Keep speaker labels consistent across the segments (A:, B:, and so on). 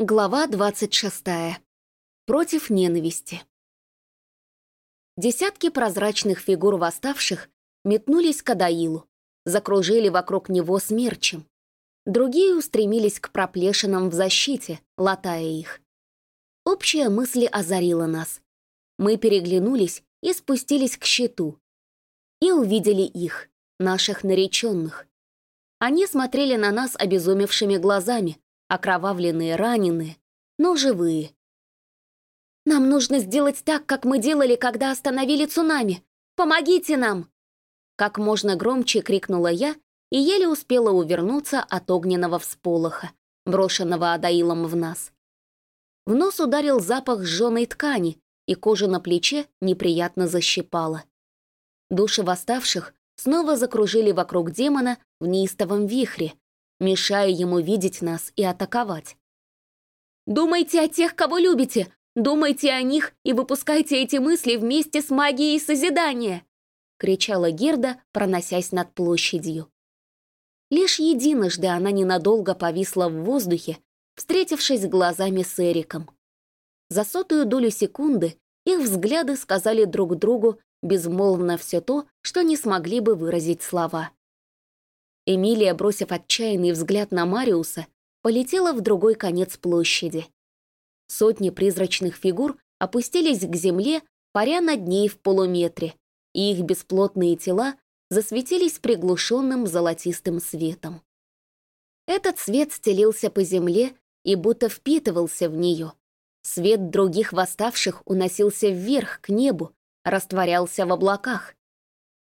A: Глава 26. Против ненависти. Десятки прозрачных фигур восставших метнулись к Адаилу, закружили вокруг него смерчем. Другие устремились к проплешинам в защите, латая их. Общая мысль озарила нас. Мы переглянулись и спустились к щиту. И увидели их, наших нареченных. Они смотрели на нас обезумевшими глазами, окровавленные, раненые, но живые. «Нам нужно сделать так, как мы делали, когда остановили цунами! Помогите нам!» Как можно громче крикнула я и еле успела увернуться от огненного всполоха, брошенного Адаилом в нас. В нос ударил запах сжженной ткани, и кожа на плече неприятно защипала. Души восставших снова закружили вокруг демона в неистовом вихре, мешая ему видеть нас и атаковать. «Думайте о тех, кого любите! Думайте о них и выпускайте эти мысли вместе с магией созидания!» — кричала Герда, проносясь над площадью. Лишь единожды она ненадолго повисла в воздухе, встретившись глазами с Эриком. За сотую долю секунды их взгляды сказали друг другу безмолвно все то, что не смогли бы выразить слова. Эмилия, бросив отчаянный взгляд на Мариуса, полетела в другой конец площади. Сотни призрачных фигур опустились к земле, паря над ней в полуметре, и их бесплотные тела засветились приглушенным золотистым светом. Этот свет стелился по земле и будто впитывался в нее. Свет других восставших уносился вверх, к небу, растворялся в облаках.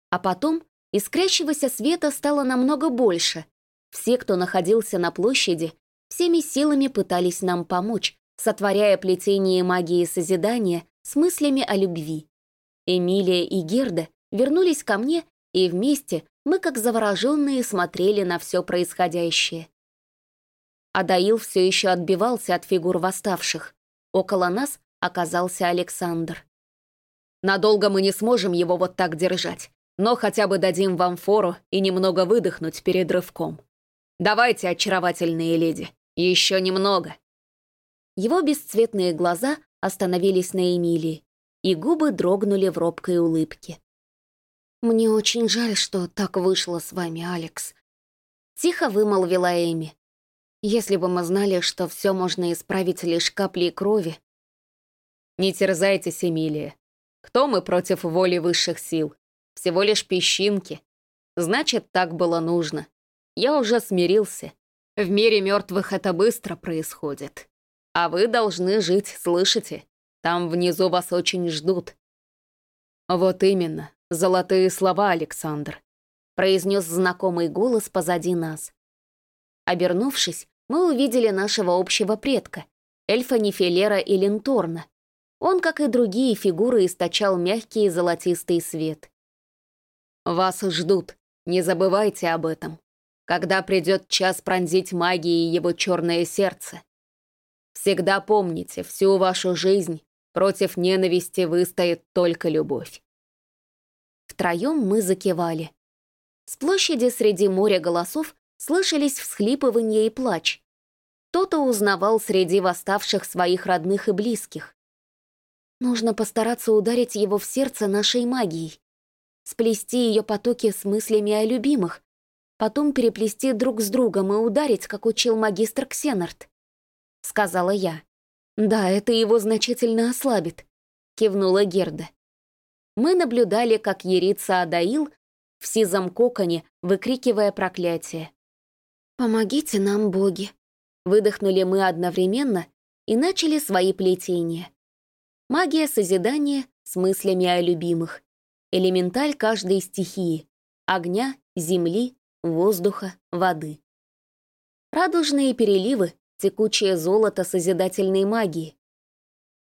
A: А потом Искрящегося света стало намного больше. Все, кто находился на площади, всеми силами пытались нам помочь, сотворяя плетение магии созидания с мыслями о любви. Эмилия и Герда вернулись ко мне, и вместе мы, как завороженные, смотрели на все происходящее. Адаил все еще отбивался от фигур восставших. Около нас оказался Александр. «Надолго мы не сможем его вот так держать но хотя бы дадим вам фору и немного выдохнуть перед рывком. Давайте, очаровательные леди, еще немного». Его бесцветные глаза остановились на Эмилии, и губы дрогнули в робкой улыбке. «Мне очень жаль, что так вышло с вами, Алекс», — тихо вымолвила Эми. «Если бы мы знали, что все можно исправить лишь каплей крови...» «Не терзайтесь, Эмилия. Кто мы против воли высших сил? Всего лишь песчинки. Значит, так было нужно. Я уже смирился. В мире мертвых это быстро происходит. А вы должны жить, слышите? Там внизу вас очень ждут. Вот именно, золотые слова, Александр, произнес знакомый голос позади нас. Обернувшись, мы увидели нашего общего предка, эльфа Нефелера и Ленторна. Он, как и другие фигуры, источал мягкий золотистый свет. Вас ждут, не забывайте об этом. Когда придет час пронзить магией его черное сердце. Всегда помните, всю вашу жизнь против ненависти выстоит только любовь. Втроем мы закивали. С площади среди моря голосов слышались всхлипывания и плач. Кто-то узнавал среди восставших своих родных и близких. Нужно постараться ударить его в сердце нашей магией сплести ее потоки с мыслями о любимых, потом переплести друг с другом и ударить, как учил магистр Ксенарт. Сказала я. Да, это его значительно ослабит, кивнула Герда. Мы наблюдали, как ерится Адаил в сизом коконе, выкрикивая проклятие. «Помогите нам, боги!» Выдохнули мы одновременно и начали свои плетения. Магия созидания с мыслями о любимых элементаль каждой стихии — огня, земли, воздуха, воды. Радужные переливы, текучее золото созидательной магии.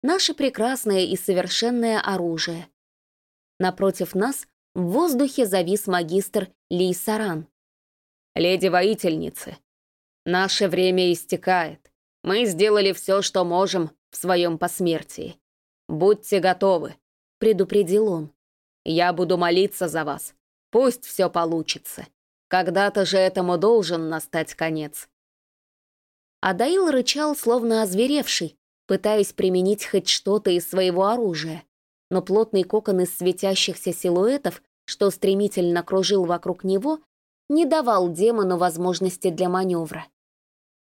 A: Наше прекрасное и совершенное оружие. Напротив нас в воздухе завис магистр Лейсаран. «Леди-воительницы, наше время истекает. Мы сделали все, что можем в своем посмертии. Будьте готовы», — предупредил он. Я буду молиться за вас. Пусть все получится. Когда-то же этому должен настать конец. Адаил рычал, словно озверевший, пытаясь применить хоть что-то из своего оружия. Но плотный кокон из светящихся силуэтов, что стремительно кружил вокруг него, не давал демону возможности для маневра.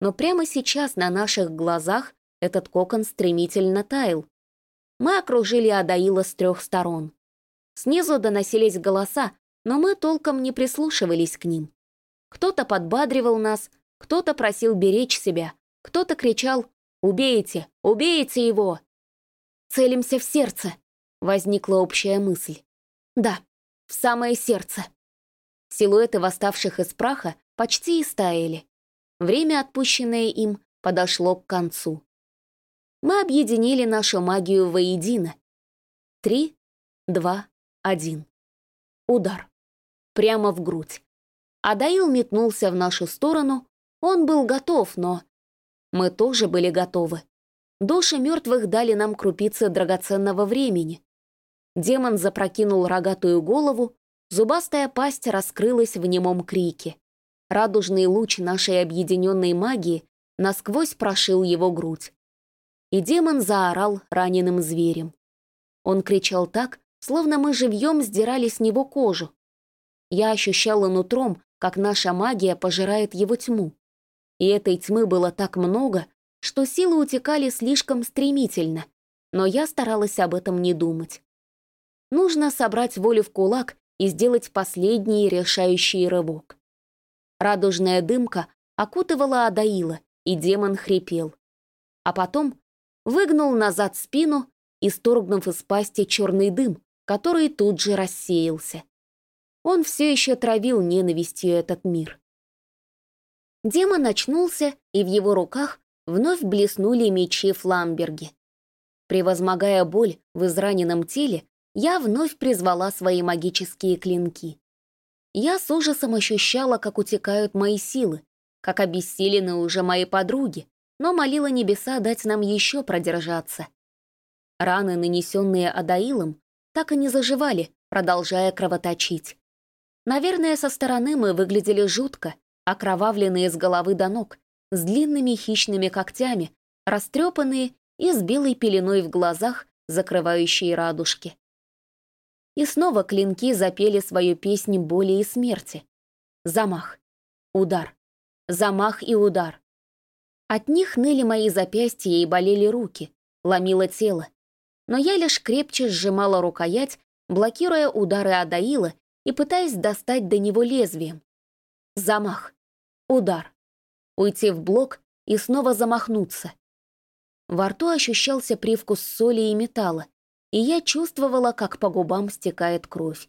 A: Но прямо сейчас на наших глазах этот кокон стремительно таял. Мы окружили Адаила с трех сторон. Снизу доносились голоса, но мы толком не прислушивались к ним. Кто-то подбадривал нас, кто-то просил беречь себя, кто-то кричал «Убейте! Убейте его!» «Целимся в сердце!» — возникла общая мысль. «Да, в самое сердце!» Силуэты восставших из праха почти истаяли. Время, отпущенное им, подошло к концу. Мы объединили нашу магию воедино. Три, два, один. Удар. Прямо в грудь. Адаил метнулся в нашу сторону. Он был готов, но... Мы тоже были готовы. Души мертвых дали нам крупицы драгоценного времени. Демон запрокинул рогатую голову, зубастая пасть раскрылась в немом крике. Радужный луч нашей объединенной магии насквозь прошил его грудь. И демон заорал раненым зверем. Он кричал так, словно мы живьем сдирали с него кожу. Я ощущала нутром, как наша магия пожирает его тьму. И этой тьмы было так много, что силы утекали слишком стремительно, но я старалась об этом не думать. Нужно собрать волю в кулак и сделать последний решающий рывок. Радужная дымка окутывала Адаила, и демон хрипел. А потом выгнул назад спину, исторгнув из пасти черный дым, который тут же рассеялся. Он все еще травил ненавистью этот мир. Демон очнулся, и в его руках вновь блеснули мечи Фламберги. Превозмогая боль в израненном теле, я вновь призвала свои магические клинки. Я с ужасом ощущала, как утекают мои силы, как обессилены уже мои подруги, но молила небеса дать нам еще продержаться. Раны, нанесенные Адаилом, так и не заживали, продолжая кровоточить. Наверное, со стороны мы выглядели жутко, окровавленные с головы до ног, с длинными хищными когтями, растрепанные и с белой пеленой в глазах, закрывающие радужки. И снова клинки запели свою песню боли и смерти. Замах. Удар. Замах и удар. От них ныли мои запястья и болели руки, ломило тело но я лишь крепче сжимала рукоять, блокируя удары Адаила и пытаясь достать до него лезвием. Замах. Удар. Уйти в блок и снова замахнуться. Во рту ощущался привкус соли и металла, и я чувствовала, как по губам стекает кровь.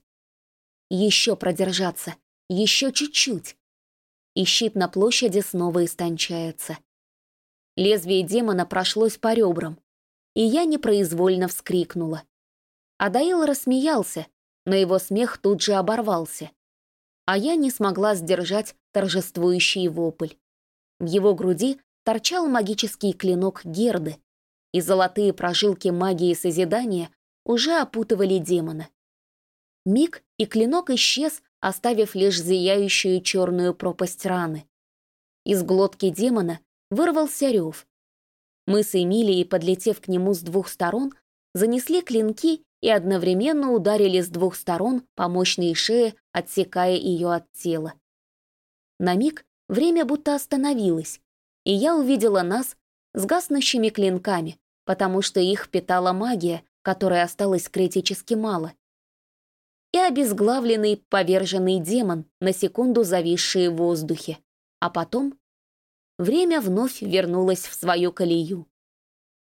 A: Еще продержаться, еще чуть-чуть. И щит на площади снова истончается. Лезвие демона прошлось по ребрам, и я непроизвольно вскрикнула. Адаил рассмеялся, но его смех тут же оборвался. А я не смогла сдержать торжествующий вопль. В его груди торчал магический клинок Герды, и золотые прожилки магии созидания уже опутывали демона. Миг, и клинок исчез, оставив лишь зияющую черную пропасть раны. Из глотки демона вырвался рев, мы с Эмилией, подлетев к нему с двух сторон, занесли клинки и одновременно ударили с двух сторон по мощной шее, отсекая ее от тела. На миг время будто остановилось, и я увидела нас с гаснущими клинками, потому что их питала магия, которой осталось критически мало. И обезглавленный, поверженный демон, на секунду зависший в воздухе. А потом время вновь вернулось в свою колею.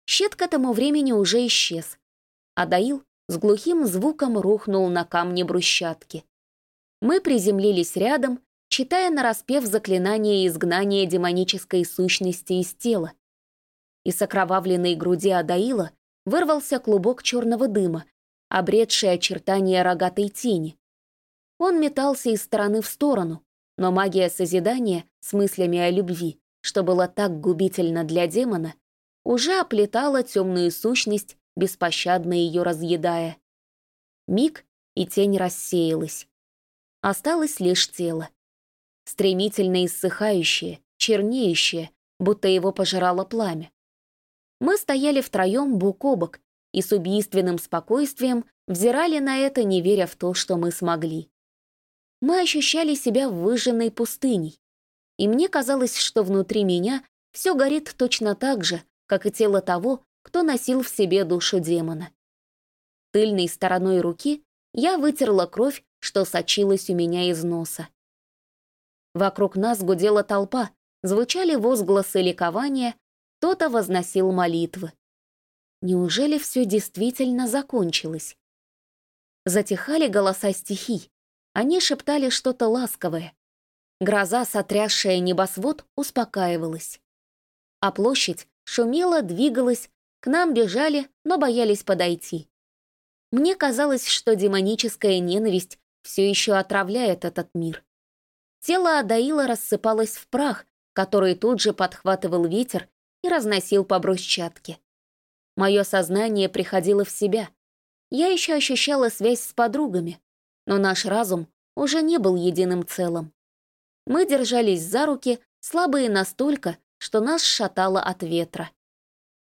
A: Щит к этому времени уже исчез. Адаил с глухим звуком рухнул на камни брусчатки. Мы приземлились рядом, читая нараспев заклинание изгнания демонической сущности из тела. Из окровавленной груди Адаила вырвался клубок черного дыма, обретший очертания рогатой тени. Он метался из стороны в сторону, но магия созидания с мыслями о любви что было так губительно для демона, уже оплетала темную сущность, беспощадно ее разъедая. Миг, и тень рассеялась. Осталось лишь тело. Стремительно иссыхающее, чернеющее, будто его пожирало пламя. Мы стояли втроем бок о бок и с убийственным спокойствием взирали на это, не веря в то, что мы смогли. Мы ощущали себя выжженной пустыней, и мне казалось, что внутри меня все горит точно так же, как и тело того, кто носил в себе душу демона. Тыльной стороной руки я вытерла кровь, что сочилась у меня из носа. Вокруг нас гудела толпа, звучали возгласы ликования, кто-то возносил молитвы. Неужели все действительно закончилось? Затихали голоса стихий. Они шептали что-то ласковое. Гроза, сотрясшая небосвод, успокаивалась. А площадь шумела, двигалась, к нам бежали, но боялись подойти. Мне казалось, что демоническая ненависть все еще отравляет этот мир. Тело Адаила рассыпалось в прах, который тут же подхватывал ветер и разносил по брусчатке. Мое сознание приходило в себя. Я еще ощущала связь с подругами, но наш разум уже не был единым целым. Мы держались за руки, слабые настолько, что нас шатало от ветра.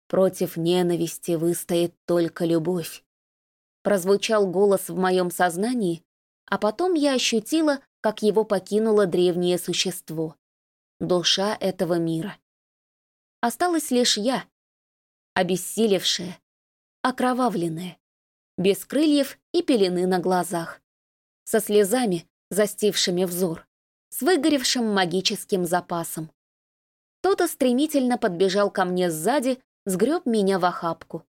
A: Против ненависти выстоит только любовь. Прозвучал голос в моем сознании, а потом я ощутила, как его покинуло древнее существо. Душа этого мира. Осталась лишь я, обессилевшая, окровавленная, без крыльев и пелены на глазах, со слезами, застившими взор, с выгоревшим магическим запасом. Кто-то стремительно подбежал ко мне сзади, сгреб меня в охапку.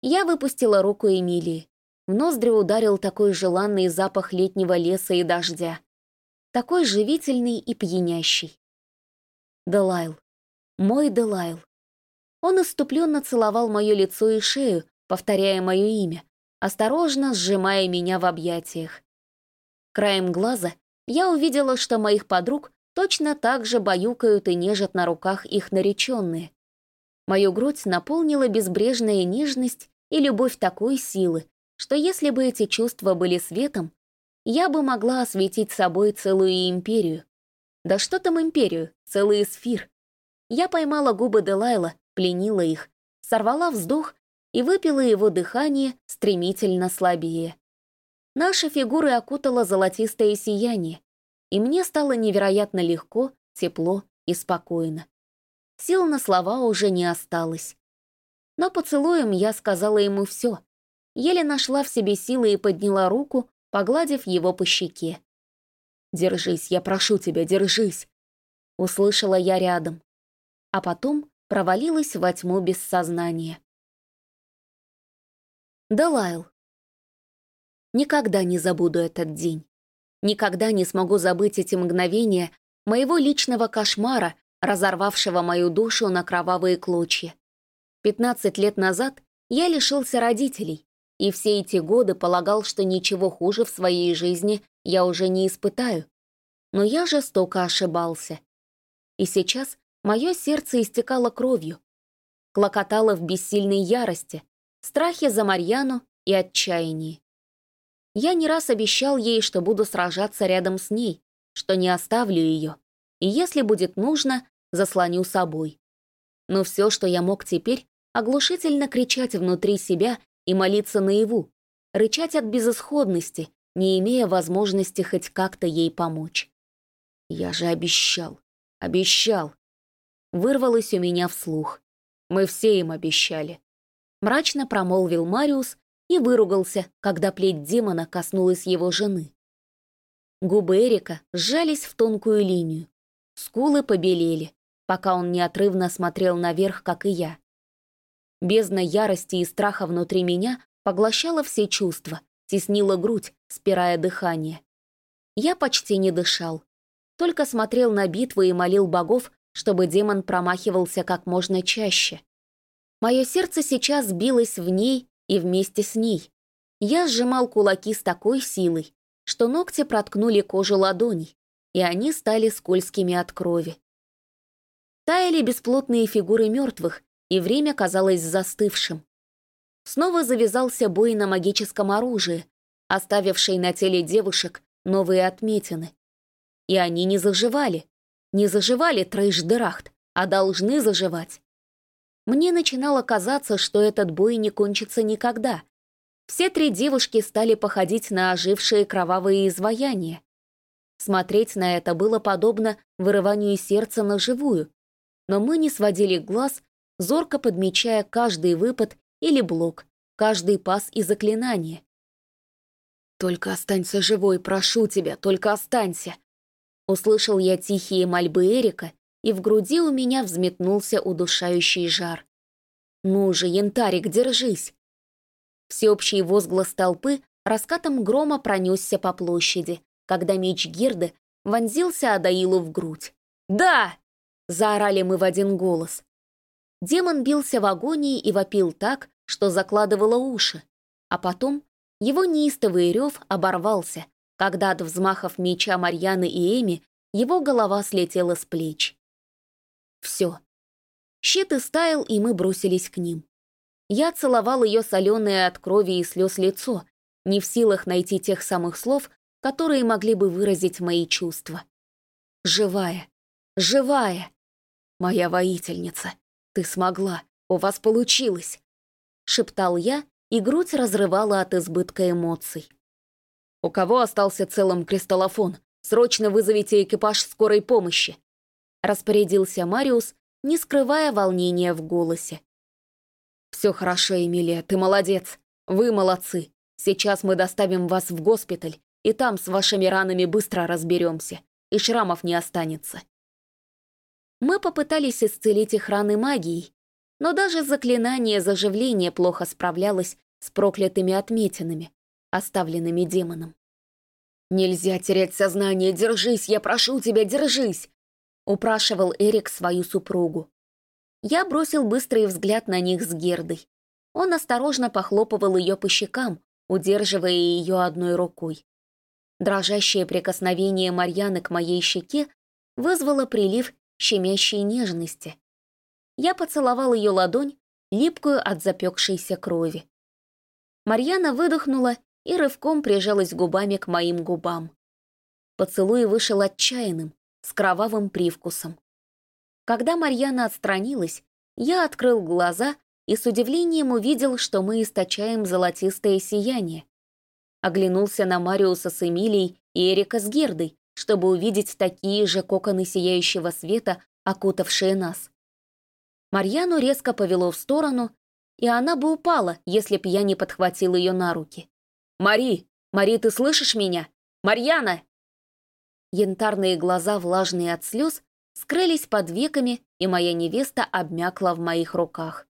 A: Я выпустила руку Эмилии. В ноздри ударил такой желанный запах летнего леса и дождя. Такой живительный и пьянящий. Делайл. Мой Делайл. Он иступленно целовал мое лицо и шею, повторяя мое имя, осторожно сжимая меня в объятиях. Краем глаза я увидела, что моих подруг точно так же баюкают и нежат на руках их нареченные. Мою грудь наполнила безбрежная нежность и любовь такой силы, что если бы эти чувства были светом, я бы могла осветить собой целую империю. Да что там империю, целый эсфир. Я поймала губы Делайла, пленила их, сорвала вздох и выпила его дыхание стремительно слабее. Наши фигуры окутало золотистое сияние, и мне стало невероятно легко, тепло и спокойно. Сил на слова уже не осталось. Но поцелуем я сказала ему все. Еле нашла в себе силы и подняла руку, погладив его по щеке. «Держись, я прошу тебя, держись!» Услышала я рядом. А потом провалилась во тьму без сознания. Далайл. Никогда не забуду этот день. Никогда не смогу забыть эти мгновения моего личного кошмара, разорвавшего мою душу на кровавые клочья. Пятнадцать лет назад я лишился родителей, и все эти годы полагал, что ничего хуже в своей жизни я уже не испытаю. Но я жестоко ошибался. И сейчас мое сердце истекало кровью, клокотало в бессильной ярости, страхе за Марьяну и отчаянии. Я не раз обещал ей, что буду сражаться рядом с ней, что не оставлю ее, и если будет нужно, заслоню собой. Но все, что я мог теперь, оглушительно кричать внутри себя и молиться наяву, рычать от безысходности, не имея возможности хоть как-то ей помочь. Я же обещал, обещал. Вырвалось у меня вслух. Мы все им обещали. Мрачно промолвил Мариус и выругался, когда плеть демона коснулась его жены. Губы Эрика сжались в тонкую линию. Скулы побелели, пока он неотрывно смотрел наверх, как и я. Бездна ярости и страха внутри меня поглощала все чувства, теснила грудь, спирая дыхание. Я почти не дышал, только смотрел на битву и молил богов, чтобы демон промахивался как можно чаще. Мое сердце сейчас билось в ней и вместе с ней. Я сжимал кулаки с такой силой, что ногти проткнули кожу ладоней, и они стали скользкими от крови. Таяли бесплотные фигуры мертвых, и время казалось застывшим. Снова завязался бой на магическом оружии, оставивший на теле девушек новые отметины. И они не заживали. Не заживали Трейш-Дерахт, а должны заживать. Мне начинало казаться, что этот бой не кончится никогда. Все три девушки стали походить на ожившие кровавые изваяния. Смотреть на это было подобно вырыванию сердца на живую, но мы не сводили глаз, зорко подмечая каждый выпад или блок, каждый пас и заклинание. «Только останься живой, прошу тебя, только останься!» Услышал я тихие мольбы Эрика, и в груди у меня взметнулся удушающий жар. «Ну же, янтарик, держись!» Всеобщий возглас толпы раскатом грома пронесся по площади, когда меч Гирды вонзился Адаилу в грудь. «Да!» — заорали мы в один голос. Демон бился в агонии и вопил так, что закладывало уши, а потом его неистовый рев оборвался, когда от взмахов меча Марьяны и Эми его голова слетела с плеч. Все. Щит истаял, и мы бросились к ним. Я целовал ее соленое от крови и слез лицо, не в силах найти тех самых слов, которые могли бы выразить мои чувства. «Живая! Живая! Моя воительница! Ты смогла! У вас получилось!» — шептал я, и грудь разрывала от избытка эмоций. «У кого остался целым кристаллофон? Срочно вызовите экипаж скорой помощи!» Распорядился Мариус, не скрывая волнения в голосе. «Все хорошо, Эмилия, ты молодец. Вы молодцы. Сейчас мы доставим вас в госпиталь, и там с вашими ранами быстро разберемся, и шрамов не останется». Мы попытались исцелить их раны магией, но даже заклинание заживления плохо справлялось с проклятыми отметинами, оставленными демоном. «Нельзя терять сознание, держись, я прошу тебя, держись!» Упрашивал Эрик свою супругу. Я бросил быстрый взгляд на них с Гердой. Он осторожно похлопывал ее по щекам, удерживая ее одной рукой. Дрожащее прикосновение Марьяны к моей щеке вызвало прилив щемящей нежности. Я поцеловал ее ладонь, липкую от запекшейся крови. Марьяна выдохнула и рывком прижалась губами к моим губам. Поцелуй вышел отчаянным, с кровавым привкусом. Когда Марьяна отстранилась, я открыл глаза и с удивлением увидел, что мы источаем золотистое сияние. Оглянулся на Мариуса с Эмилией и Эрика с Гердой, чтобы увидеть такие же коконы сияющего света, окутавшие нас. Марьяну резко повело в сторону, и она бы упала, если б я не подхватил ее на руки. «Мари! Мари, ты слышишь меня? Марьяна!» Янтарные глаза, влажные от слез, скрылись под веками, и моя невеста обмякла в моих руках.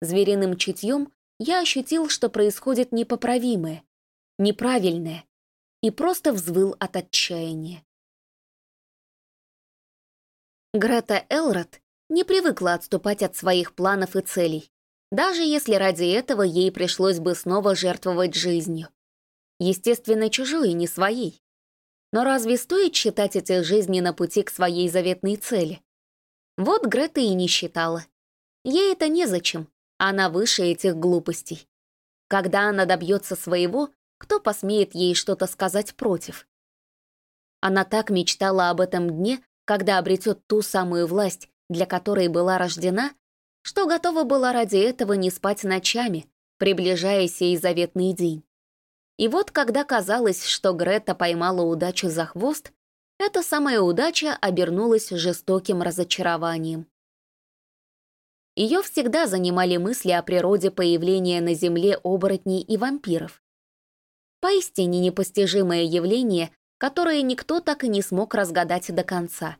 A: Звериным чутьем я ощутил, что происходит непоправимое, неправильное, и просто взвыл от отчаяния. Грета Элрод не привыкла отступать от своих планов и целей, даже если ради этого ей пришлось бы снова жертвовать жизнью. Естественно, чужой, не своей. Но разве стоит считать эти жизни на пути к своей заветной цели? Вот Грета и не считала. Ей это незачем, она выше этих глупостей. Когда она добьется своего, кто посмеет ей что-то сказать против? Она так мечтала об этом дне, когда обретет ту самую власть, для которой была рождена, что готова была ради этого не спать ночами, приближая сей заветный день. И вот когда казалось, что Грета поймала удачу за хвост, эта самая удача обернулась жестоким разочарованием. Ее всегда занимали мысли о природе появления на Земле оборотней и вампиров. Поистине непостижимое явление, которое никто так и не смог разгадать до конца.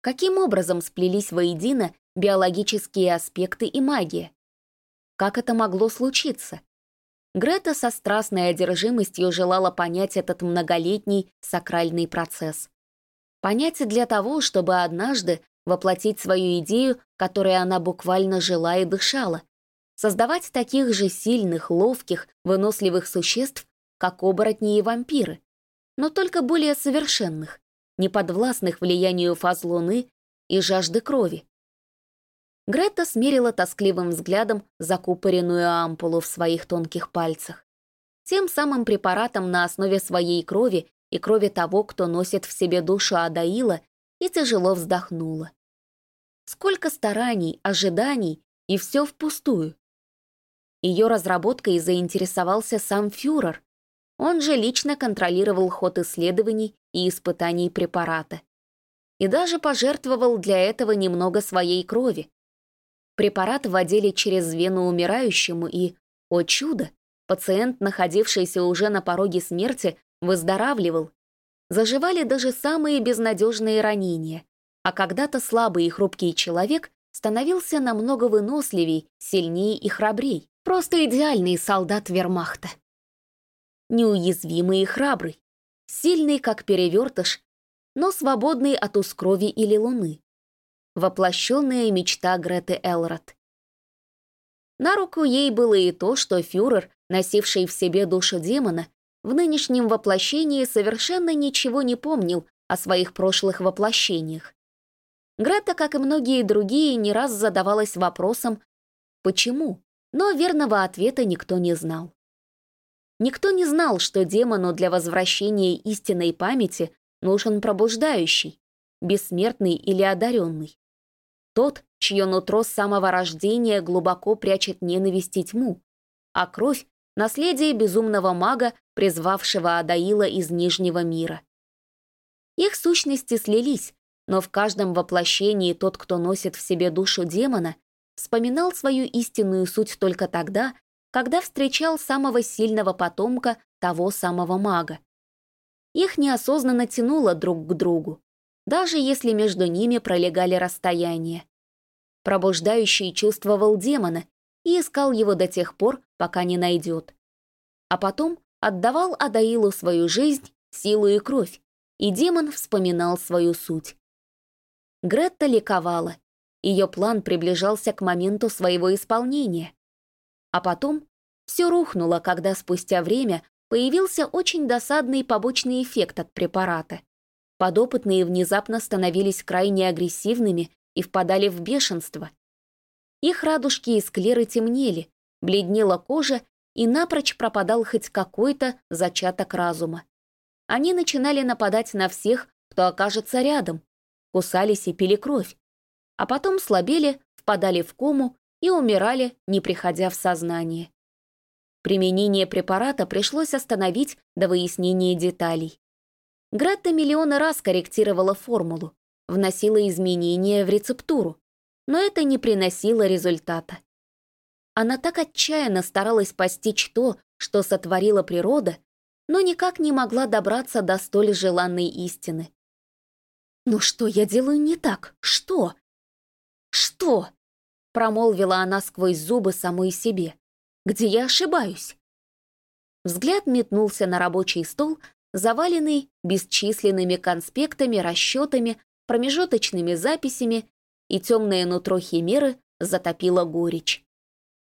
A: Каким образом сплелись воедино биологические аспекты и магия? Как это могло случиться? Грета со страстной одержимостью желала понять этот многолетний сакральный процесс. Понять для того, чтобы однажды воплотить свою идею, которой она буквально жила и дышала, создавать таких же сильных, ловких, выносливых существ, как оборотни и вампиры, но только более совершенных, неподвластных влиянию фаз Луны и жажды крови. Грета смерила тоскливым взглядом закупоренную ампулу в своих тонких пальцах. Тем самым препаратом на основе своей крови и крови того, кто носит в себе душу Адаила, и тяжело вздохнула. Сколько стараний, ожиданий, и все впустую. Ее разработкой заинтересовался сам фюрер. Он же лично контролировал ход исследований и испытаний препарата. И даже пожертвовал для этого немного своей крови. Препарат вводили через вену умирающему и, о чудо, пациент, находившийся уже на пороге смерти, выздоравливал. Заживали даже самые безнадежные ранения, а когда-то слабый и хрупкий человек становился намного выносливей, сильнее и храбрей. Просто идеальный солдат вермахта. Неуязвимый и храбрый, сильный, как перевертыш, но свободный от ускрови или луны. Воплощенная мечта Греты Элрод. На руку ей было и то, что фюрер, носивший в себе душу демона, в нынешнем воплощении совершенно ничего не помнил о своих прошлых воплощениях. Грета, как и многие другие, не раз задавалась вопросом «почему?», но верного ответа никто не знал. Никто не знал, что демону для возвращения истинной памяти нужен пробуждающий, бессмертный или одаренный. Тот, чье нутро с самого рождения глубоко прячет ненависть и тьму, а кровь — наследие безумного мага, призвавшего Адаила из Нижнего мира. Их сущности слились, но в каждом воплощении тот, кто носит в себе душу демона, вспоминал свою истинную суть только тогда, когда встречал самого сильного потомка того самого мага. Их неосознанно тянуло друг к другу, даже если между ними пролегали расстояния. Пробуждающий чувствовал демона и искал его до тех пор, пока не найдет. А потом отдавал Адаилу свою жизнь, силу и кровь, и демон вспоминал свою суть. Гретта ликовала. Ее план приближался к моменту своего исполнения. А потом все рухнуло, когда спустя время появился очень досадный побочный эффект от препарата. Подопытные внезапно становились крайне агрессивными и впадали в бешенство. Их радужки и склеры темнели, бледнела кожа и напрочь пропадал хоть какой-то зачаток разума. Они начинали нападать на всех, кто окажется рядом, кусались и пили кровь, а потом слабели, впадали в кому и умирали, не приходя в сознание. Применение препарата пришлось остановить до выяснения деталей. Гретта миллионы раз корректировала формулу, вносила изменения в рецептуру, но это не приносило результата. Она так отчаянно старалась постичь то, что сотворила природа, но никак не могла добраться до столь желанной истины. «Ну что я делаю не так? Что?» «Что?» — промолвила она сквозь зубы самой себе. «Где я ошибаюсь?» Взгляд метнулся на рабочий стол, заваленный бесчисленными конспектами, расчетами, промежуточными записями, и темное нутро химеры затопило горечь.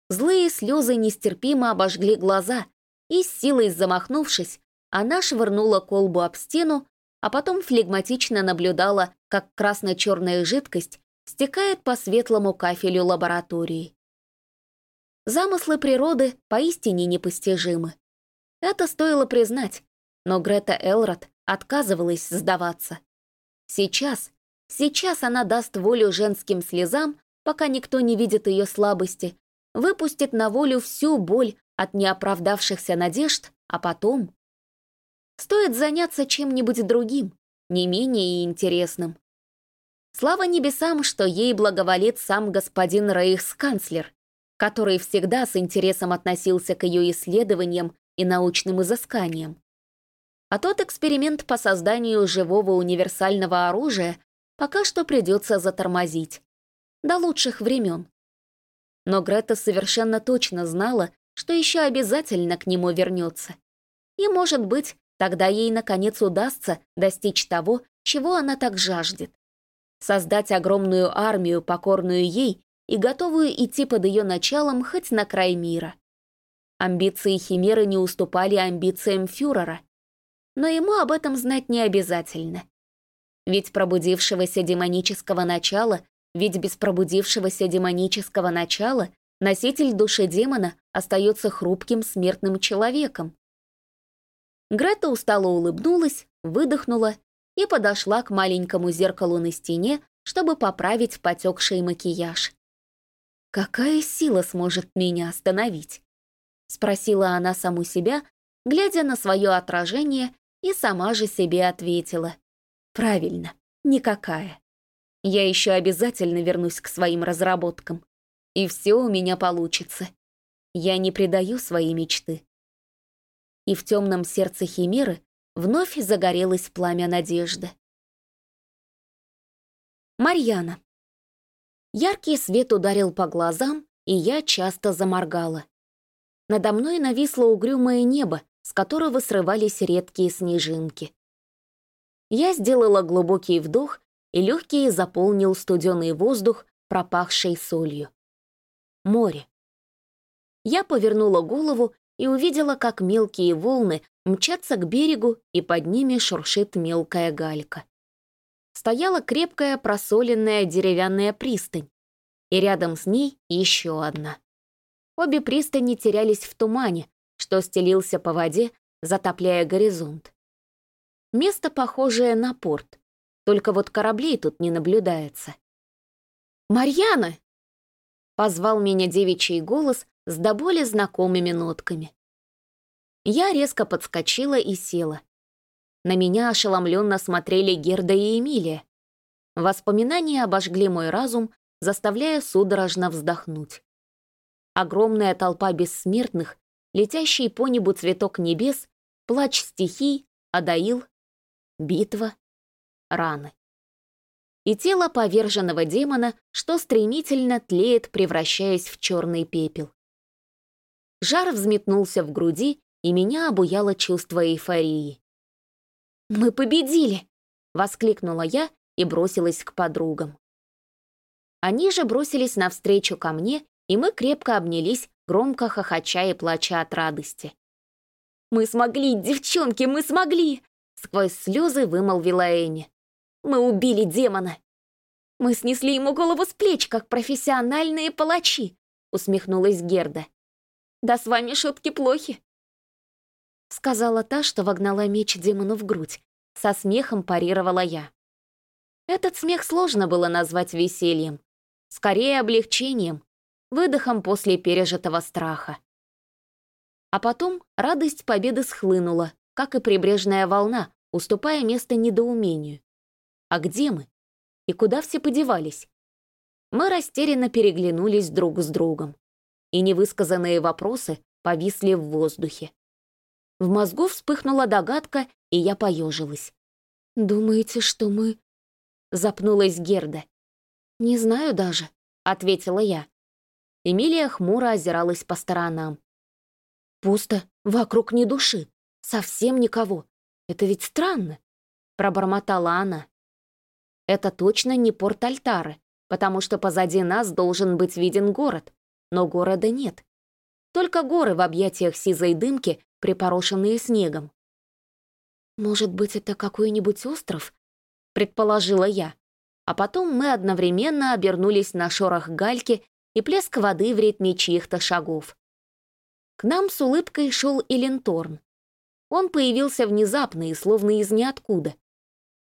A: Злые слезы нестерпимо обожгли глаза, и, с силой замахнувшись, она швырнула колбу об стену, а потом флегматично наблюдала, как красно-черная жидкость стекает по светлому кафелю лаборатории. Замыслы природы поистине непостижимы. Это стоило признать, но Грета Элрод отказывалась сдаваться. Сейчас, сейчас она даст волю женским слезам, пока никто не видит ее слабости, выпустит на волю всю боль от неоправдавшихся надежд, а потом Стоит заняться чем-нибудь другим, не менее интересным. Слава небесам, что ей благоволит сам господин рейхсканцлер, который всегда с интересом относился к ее исследованиям и научным изысканиям. А тот эксперимент по созданию живого универсального оружия пока что придется затормозить. До лучших времен. Но Грета совершенно точно знала, что еще обязательно к нему вернется. И, может быть, Тогда ей, наконец, удастся достичь того, чего она так жаждет. Создать огромную армию, покорную ей и готовую идти под ее началом хоть на край мира. Амбиции Химеры не уступали амбициям фюрера. Но ему об этом знать не обязательно. Ведь пробудившегося демонического начала, ведь без пробудившегося демонического начала носитель души демона остается хрупким смертным человеком. Грета устало улыбнулась, выдохнула и подошла к маленькому зеркалу на стене, чтобы поправить потекший макияж. «Какая сила сможет меня остановить?» — спросила она саму себя, глядя на свое отражение, и сама же себе ответила. «Правильно, никакая. Я еще обязательно вернусь к своим разработкам, и все у меня получится. Я не предаю свои мечты». И в темном сердце Химеры вновь загорелось пламя надежды. Марьяна. Яркий свет ударил по глазам, и я часто заморгала. Надо мной нависло угрюмое небо, с которого срывались редкие снежинки. Я сделала глубокий вдох, и легкие заполнил студеный воздух, пропахший солью. Море. Я повернула голову и увидела, как мелкие волны мчатся к берегу, и под ними шуршит мелкая галька стояла крепкая просоленная деревянная пристань, и рядом с ней еще одна. Обе пристани терялись в тумане, что стелился по воде, затопляя горизонт. Место похожее на порт, только вот кораблей тут не наблюдается. «Марьяна!» — позвал меня девичий голос с до боли знакомыми нотками. Я резко подскочила и села. На меня ошеломленно смотрели Герда и Эмилия. Воспоминания обожгли мой разум, заставляя судорожно вздохнуть. Огромная толпа бессмертных, летящий по небу цветок небес, плач стихий, Адаил, битва, раны. И тело поверженного демона, что стремительно тлеет, превращаясь в черный пепел. Жар взметнулся в груди, и меня обуяло чувство эйфории. «Мы победили!» — воскликнула я и бросилась к подругам. Они же бросились навстречу ко мне, и мы крепко обнялись, громко хохоча и плача от радости. «Мы смогли, девчонки, мы смогли!» Сквозь слезы вымолвила Энни. «Мы убили демона!» «Мы снесли ему голову с плеч, как профессиональные палачи!» усмехнулась Герда. «Да с вами шутки плохи!» Сказала та, что вогнала меч демону в грудь. Со смехом парировала я. Этот смех сложно было назвать весельем. Скорее облегчением, выдохом после пережитого страха. А потом радость победы схлынула, как и прибрежная волна, уступая место недоумению. А где мы? И куда все подевались? Мы растерянно переглянулись друг с другом. И невысказанные вопросы повисли в воздухе. В мозгу вспыхнула догадка, и я поежилась. «Думаете, что мы...» Запнулась Герда. «Не знаю даже», — ответила я. Эмилия хмуро озиралась по сторонам. «Пусто, вокруг ни души, совсем никого. Это ведь странно», — пробормотала она. «Это точно не порт Альтары, потому что позади нас должен быть виден город, но города нет. Только горы в объятиях сизой дымки припорошенные снегом. «Может быть, это какой-нибудь остров?» — предположила я. А потом мы одновременно обернулись на шорох гальки и плеск воды в ритме чьих-то шагов. К нам с улыбкой шел Эленторн. Он появился внезапно и словно из ниоткуда.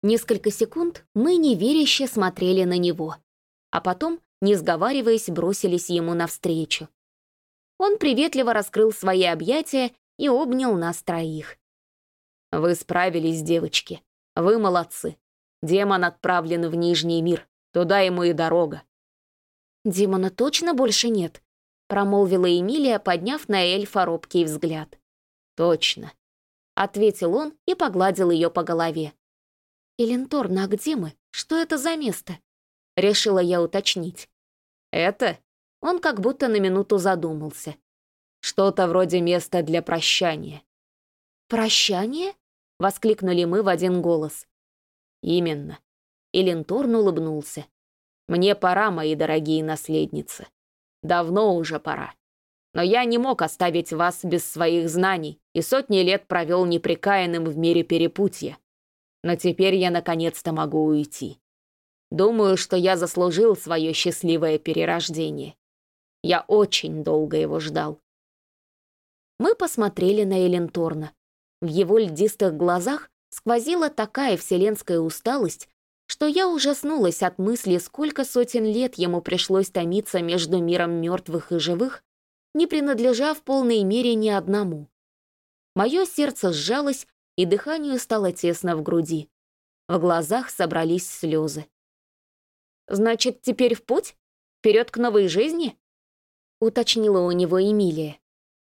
A: Несколько секунд мы неверяще смотрели на него, а потом, не сговариваясь, бросились ему навстречу. Он приветливо раскрыл свои объятия и обнял нас троих. «Вы справились, девочки. Вы молодцы. Демон отправлен в Нижний мир. Туда ему и дорога». «Демона точно больше нет?» — промолвила Эмилия, подняв на эльфа робкий взгляд. «Точно», — ответил он и погладил ее по голове. «Эленторна, а где мы? Что это за место?» — решила я уточнить. «Это?» Он как будто на минуту задумался. Что-то вроде места для прощания. «Прощание?» — воскликнули мы в один голос. «Именно». И Лентурн улыбнулся. «Мне пора, мои дорогие наследницы. Давно уже пора. Но я не мог оставить вас без своих знаний и сотни лет провел непрекаянным в мире перепутья. Но теперь я наконец-то могу уйти. Думаю, что я заслужил свое счастливое перерождение. Я очень долго его ждал. Мы посмотрели на Эленторна. В его льдистых глазах сквозила такая вселенская усталость, что я ужаснулась от мысли, сколько сотен лет ему пришлось томиться между миром мертвых и живых, не принадлежа в полной мере ни одному. Мое сердце сжалось, и дыханию стало тесно в груди. В глазах собрались слезы. «Значит, теперь в путь? Вперед к новой жизни?» — уточнила у него Эмилия.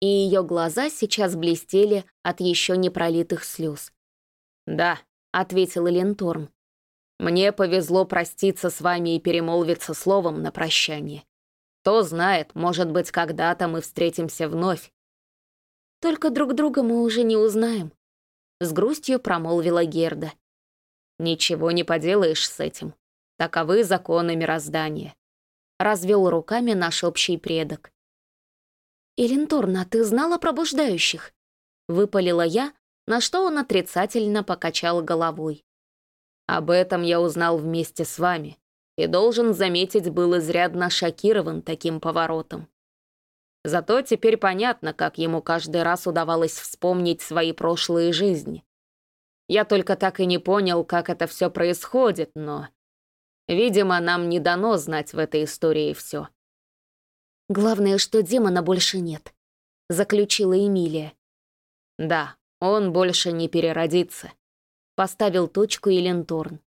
A: И ее глаза сейчас блестели от еще не пролитых слез. «Да», — ответил Ленторм. «Мне повезло проститься с вами и перемолвиться словом на прощание. Кто знает, может быть, когда-то мы встретимся вновь». «Только друг друга мы уже не узнаем», — с грустью промолвила Герда. «Ничего не поделаешь с этим. Таковы законы мироздания», — развел руками наш общий предок. «Элинторна, ты знала пробуждающих?» — выпалила я, на что он отрицательно покачал головой. «Об этом я узнал вместе с вами, и, должен заметить, был изрядно шокирован таким поворотом. Зато теперь понятно, как ему каждый раз удавалось вспомнить свои прошлые жизни. Я только так и не понял, как это все происходит, но... Видимо, нам не дано знать в этой истории все. «Главное, что демона больше нет», — заключила Эмилия. «Да, он больше не переродится», — поставил точку Эленторн.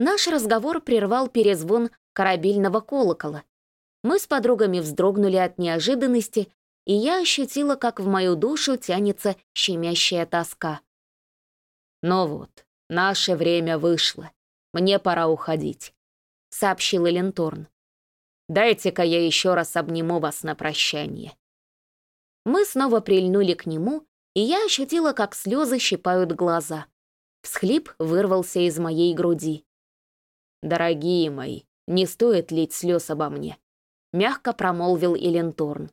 A: Наш разговор прервал перезвон корабельного колокола. Мы с подругами вздрогнули от неожиданности, и я ощутила, как в мою душу тянется щемящая тоска. «Ну вот, наше время вышло. Мне пора уходить», — сообщил Эленторн. «Дайте-ка я еще раз обниму вас на прощание». Мы снова прильнули к нему, и я ощутила, как слезы щипают глаза. Всхлип вырвался из моей груди. «Дорогие мои, не стоит лить слез обо мне», — мягко промолвил Эленторн.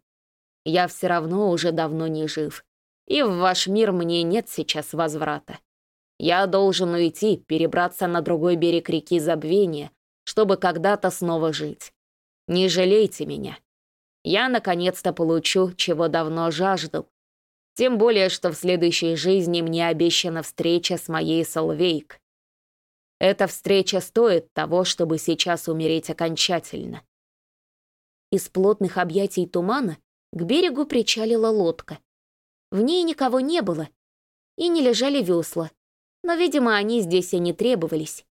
A: «Я все равно уже давно не жив, и в ваш мир мне нет сейчас возврата. Я должен уйти, перебраться на другой берег реки Забвения, чтобы когда-то снова жить. Не жалейте меня. Я наконец-то получу, чего давно жаждал. Тем более, что в следующей жизни мне обещана встреча с моей Солвейк. Эта встреча стоит того, чтобы сейчас умереть окончательно. Из плотных объятий тумана к берегу причалила лодка. В ней никого не было, и не лежали весла, но, видимо, они здесь и не требовались.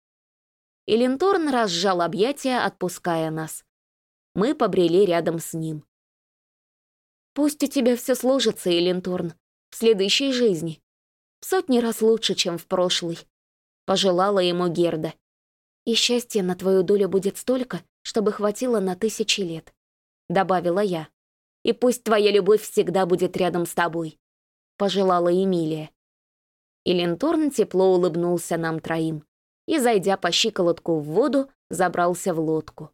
A: И Линторн разжал объятия, отпуская нас. Мы побрели рядом с ним. «Пусть у тебя все сложится, Элинторн, в следующей жизни. В сотни раз лучше, чем в прошлой», — пожелала ему Герда. «И счастья на твою долю будет столько, чтобы хватило на тысячи лет», — добавила я. «И пусть твоя любовь всегда будет рядом с тобой», — пожелала Эмилия. И Линторн тепло улыбнулся нам троим и, зайдя по щиколотку в воду, забрался в лодку.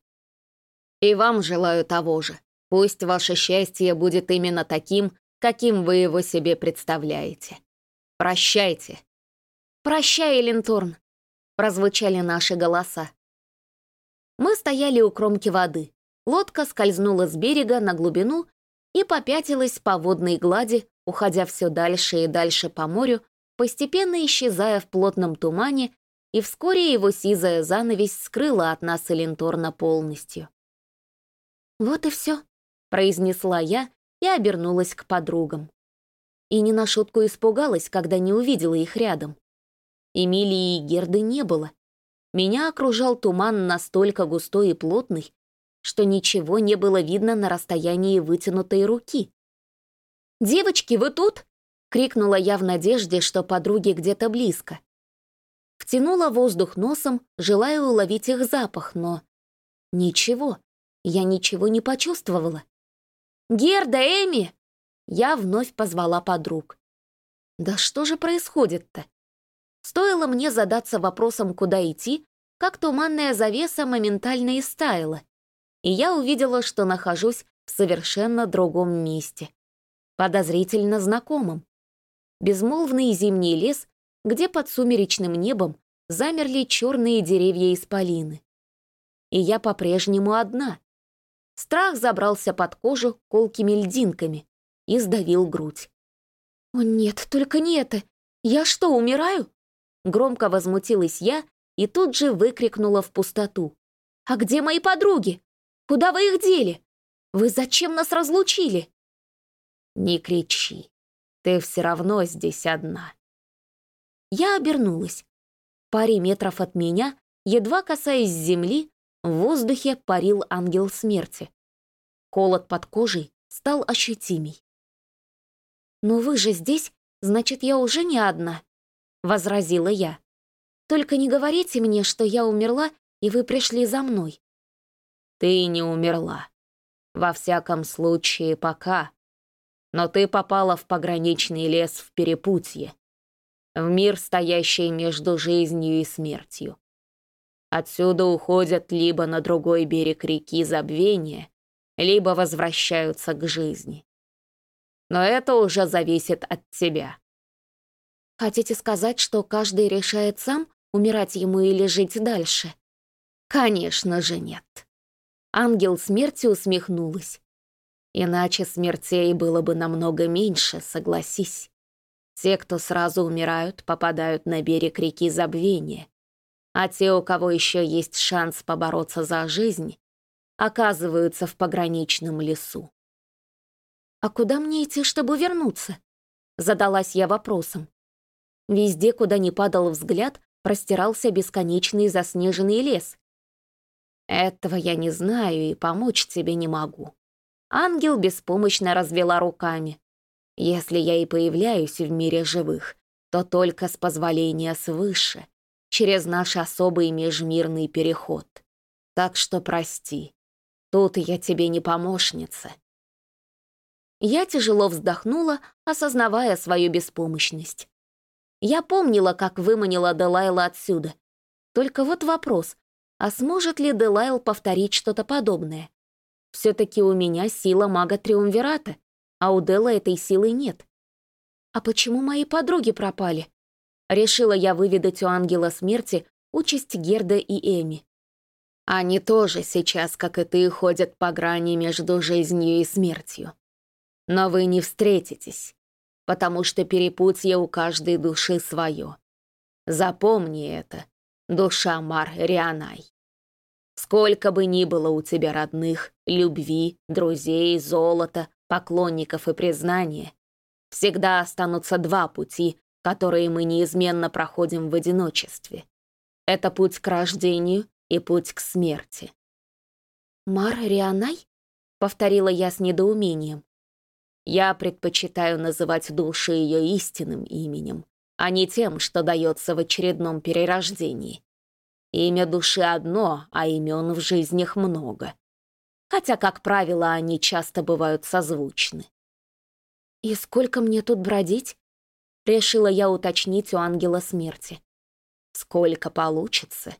A: «И вам желаю того же. Пусть ваше счастье будет именно таким, каким вы его себе представляете. Прощайте». «Прощай, Линторн», — прозвучали наши голоса. Мы стояли у кромки воды. Лодка скользнула с берега на глубину и попятилась по водной глади, уходя все дальше и дальше по морю, постепенно исчезая в плотном тумане, и вскоре его сизая занавесь скрыла от нас Эленторна полностью. «Вот и все», — произнесла я и обернулась к подругам. И не на шутку испугалась, когда не увидела их рядом. Эмилии и Герды не было. Меня окружал туман настолько густой и плотный, что ничего не было видно на расстоянии вытянутой руки. «Девочки, вы тут?» Крикнула я в надежде, что подруги где-то близко. Втянула воздух носом, желая уловить их запах, но... Ничего, я ничего не почувствовала. «Герда, Эми!» Я вновь позвала подруг. Да что же происходит-то? Стоило мне задаться вопросом, куда идти, как туманная завеса моментально истаяла, и я увидела, что нахожусь в совершенно другом месте. Подозрительно знакомым безмолвный зимний лес, где под сумеречным небом замерли черные деревья исполины. И я по-прежнему одна. Страх забрался под кожу колкими льдинками и сдавил грудь. «О нет, только не это! Я что, умираю?» Громко возмутилась я и тут же выкрикнула в пустоту. «А где мои подруги? Куда вы их дели? Вы зачем нас разлучили?»
B: «Не кричи. Ты все равно здесь одна».
A: Я обернулась. В паре метров от меня, едва касаясь земли, в воздухе парил ангел смерти. Холод под кожей стал ощутимей. «Но вы же здесь, значит, я уже не одна», — возразила я. «Только не говорите мне, что я умерла, и вы пришли за мной».
B: «Ты не умерла. Во всяком случае, пока. Но ты попала в пограничный лес в Перепутье, в мир, стоящий между жизнью и смертью. Отсюда уходят либо на другой берег реки забвения, либо возвращаются к жизни. Но это уже зависит от тебя.
A: Хотите сказать, что каждый решает сам, умирать ему или жить дальше? Конечно же нет. Ангел смерти усмехнулась. Иначе смертей было бы намного меньше, согласись. Те, кто сразу умирают, попадают на берег реки забвения. А те, у кого еще есть шанс побороться за жизнь, оказываются в пограничном лесу. «А куда мне идти, чтобы вернуться?» Задалась я вопросом. Везде, куда ни падал взгляд, простирался бесконечный заснеженный лес. «Этого я не знаю и помочь тебе не могу». Ангел беспомощно развела руками. «Если я и появляюсь в мире живых, то только с позволения свыше, через наш особый межмирный переход. Так что прости, Тут я тебе не помощница». Я тяжело вздохнула, осознавая свою беспомощность. Я помнила, как выманила Делайла отсюда. Только вот вопрос, а сможет ли Делайл повторить что-то подобное? Все-таки у меня сила мага Триумвирата, а у Дела этой силы нет. А почему мои подруги пропали? Решила я выведать у Ангела Смерти участь Герда и Эми. Они тоже сейчас, как и ты, ходят по грани между жизнью и смертью. Но вы не встретитесь, потому что перепутье у каждой души свое. Запомни это, душа Мар Рианай. Сколько бы ни было у тебя родных, любви, друзей, золота, поклонников и признания, всегда останутся два пути, которые мы неизменно проходим в одиночестве. Это путь к рождению и путь к смерти. «Мар Рианай?» — повторила я с недоумением. «Я предпочитаю называть души ее истинным именем, а не тем, что дается в очередном перерождении. Имя души одно, а имен в жизнях много. Хотя, как правило, они часто бывают созвучны. «И сколько мне тут бродить?» — решила я уточнить у ангела смерти. «Сколько получится»,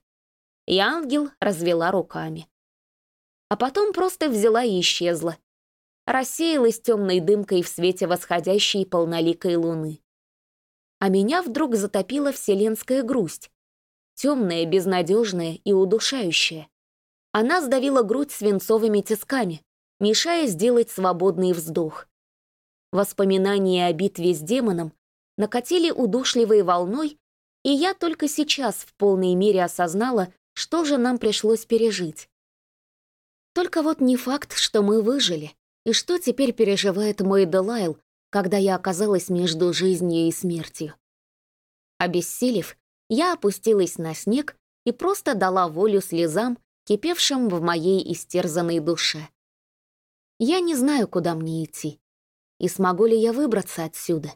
A: и ангел развела руками. А потом просто взяла и исчезла. Рассеялась темной дымкой в свете восходящей полноликой луны. А меня вдруг затопила вселенская грусть. Темная, безнадежная и удушающая. Она сдавила грудь свинцовыми тисками, мешая сделать свободный вздох. Воспоминания о битве с демоном накатили удушливой волной, и я только сейчас в полной мере осознала, что же нам пришлось пережить? Только вот не факт, что мы выжили. И что теперь переживает мой Делайл, когда я оказалась между жизнью и смертью? Обессилев, я опустилась на снег и просто дала волю слезам, кипевшим в моей истерзанной душе. Я не знаю, куда мне идти. И смогу ли я выбраться отсюда?